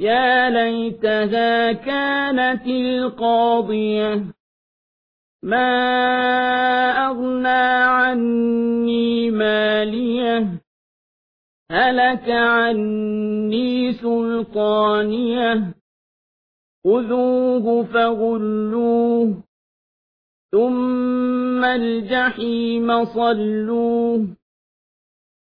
يا ليتها كانت القاضية. ما أغنى عني مالية. هلك عني سلطانية. خذوه فغلوه ثم الجحيم صلوه.